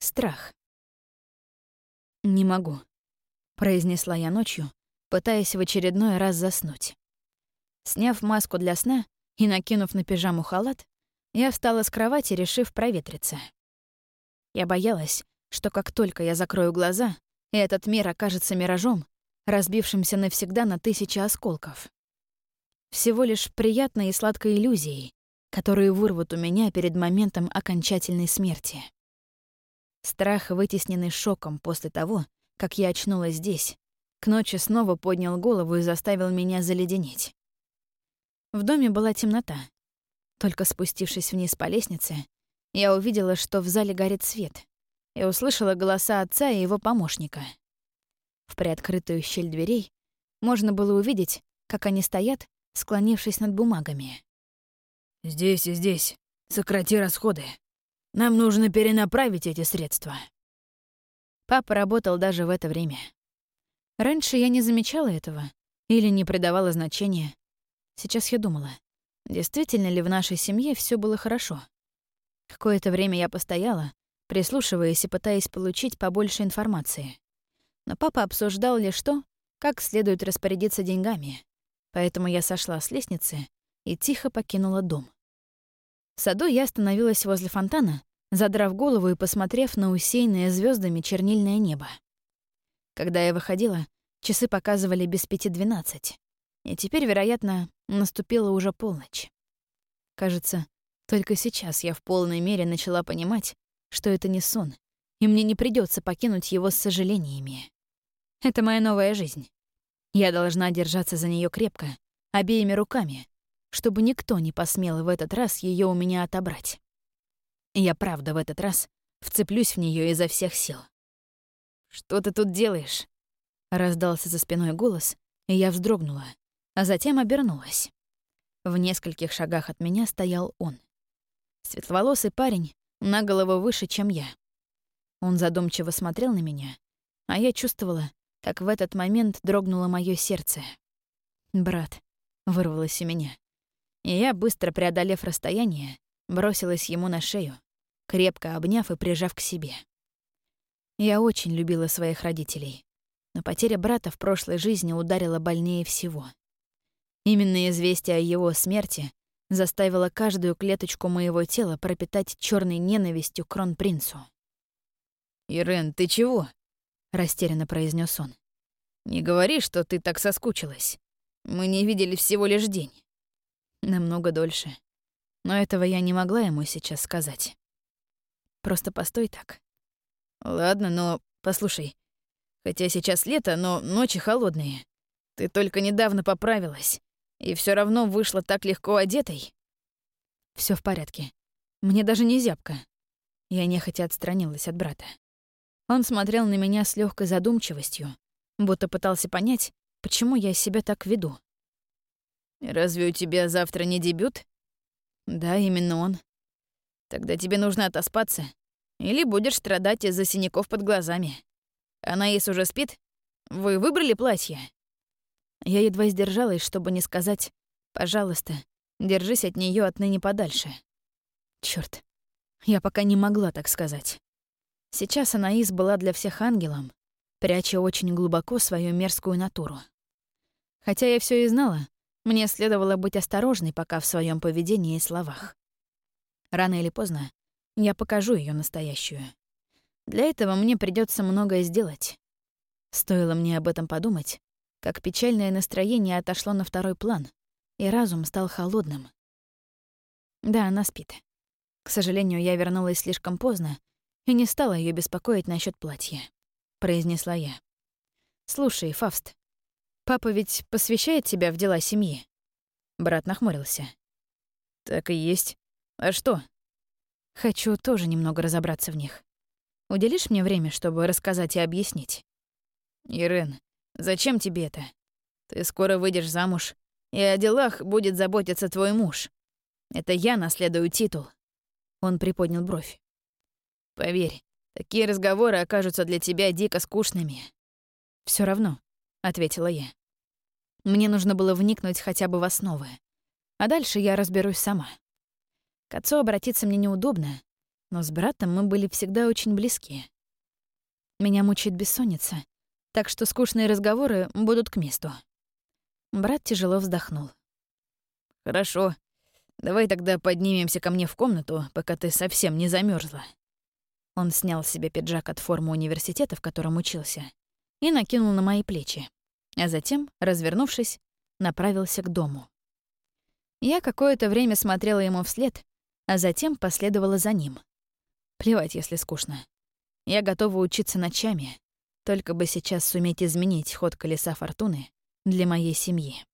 Страх. «Не могу», — произнесла я ночью, пытаясь в очередной раз заснуть. Сняв маску для сна и накинув на пижаму халат, я встала с кровати, решив проветриться. Я боялась, что как только я закрою глаза, этот мир окажется миражом, разбившимся навсегда на тысячи осколков. Всего лишь приятной и сладкой иллюзией, которые вырвут у меня перед моментом окончательной смерти. Страх, вытесненный шоком после того, как я очнулась здесь, к ночи снова поднял голову и заставил меня заледенеть. В доме была темнота. Только спустившись вниз по лестнице, я увидела, что в зале горит свет, и услышала голоса отца и его помощника. В приоткрытую щель дверей можно было увидеть, как они стоят, склонившись над бумагами. «Здесь и здесь. Сократи расходы. Нам нужно перенаправить эти средства». Папа работал даже в это время. Раньше я не замечала этого или не придавала значения. Сейчас я думала, действительно ли в нашей семье все было хорошо. Какое-то время я постояла, прислушиваясь и пытаясь получить побольше информации. Но папа обсуждал лишь то, как следует распорядиться деньгами, поэтому я сошла с лестницы и тихо покинула дом. В саду я остановилась возле фонтана, задрав голову и посмотрев на усеянное звездами чернильное небо. Когда я выходила, часы показывали без пяти двенадцать, и теперь, вероятно, наступила уже полночь. Кажется, только сейчас я в полной мере начала понимать, что это не сон, и мне не придется покинуть его с сожалениями. Это моя новая жизнь. Я должна держаться за нее крепко, обеими руками, чтобы никто не посмел в этот раз ее у меня отобрать. Я правда в этот раз вцеплюсь в нее изо всех сил. «Что ты тут делаешь?» Раздался за спиной голос, и я вздрогнула, а затем обернулась. В нескольких шагах от меня стоял он. Светловолосый парень, на голову выше, чем я. Он задумчиво смотрел на меня, а я чувствовала, как в этот момент дрогнуло мое сердце. «Брат», — вырвалось у меня. И я, быстро преодолев расстояние, бросилась ему на шею, крепко обняв и прижав к себе. Я очень любила своих родителей, но потеря брата в прошлой жизни ударила больнее всего. Именно известие о его смерти заставило каждую клеточку моего тела пропитать черной ненавистью кронпринцу. «Ирен, ты чего?» — растерянно произнес он. «Не говори, что ты так соскучилась. Мы не видели всего лишь день». Намного дольше. Но этого я не могла ему сейчас сказать. Просто постой так. Ладно, но послушай. Хотя сейчас лето, но ночи холодные. Ты только недавно поправилась. И все равно вышла так легко одетой. Все в порядке. Мне даже не зябко. Я нехотя отстранилась от брата. Он смотрел на меня с легкой задумчивостью, будто пытался понять, почему я себя так веду. «Разве у тебя завтра не дебют?» «Да, именно он». «Тогда тебе нужно отоспаться, или будешь страдать из-за синяков под глазами. Анаис уже спит? Вы выбрали платье?» Я едва сдержалась, чтобы не сказать «пожалуйста, держись от нее отныне подальше». Черт, я пока не могла так сказать. Сейчас Анаис была для всех ангелом, пряча очень глубоко свою мерзкую натуру. Хотя я все и знала, мне следовало быть осторожной пока в своем поведении и словах. Рано или поздно я покажу ее настоящую. Для этого мне придется многое сделать. Стоило мне об этом подумать, как печальное настроение отошло на второй план, и разум стал холодным. Да, она спит. К сожалению, я вернулась слишком поздно и не стала ее беспокоить насчет платья, произнесла я. Слушай, Фавст, Папа ведь посвящает тебя в дела семьи?» Брат нахмурился. «Так и есть. А что?» «Хочу тоже немного разобраться в них. Уделишь мне время, чтобы рассказать и объяснить?» «Ирен, зачем тебе это? Ты скоро выйдешь замуж, и о делах будет заботиться твой муж. Это я наследую титул». Он приподнял бровь. «Поверь, такие разговоры окажутся для тебя дико скучными». Все равно», — ответила я. Мне нужно было вникнуть хотя бы в основы. А дальше я разберусь сама. К отцу обратиться мне неудобно, но с братом мы были всегда очень близки. Меня мучает бессонница, так что скучные разговоры будут к месту. Брат тяжело вздохнул. «Хорошо. Давай тогда поднимемся ко мне в комнату, пока ты совсем не замерзла. Он снял себе пиджак от формы университета, в котором учился, и накинул на мои плечи, а затем, развернувшись, направился к дому. Я какое-то время смотрела ему вслед, а затем последовала за ним. Плевать, если скучно. Я готова учиться ночами, только бы сейчас суметь изменить ход колеса фортуны для моей семьи.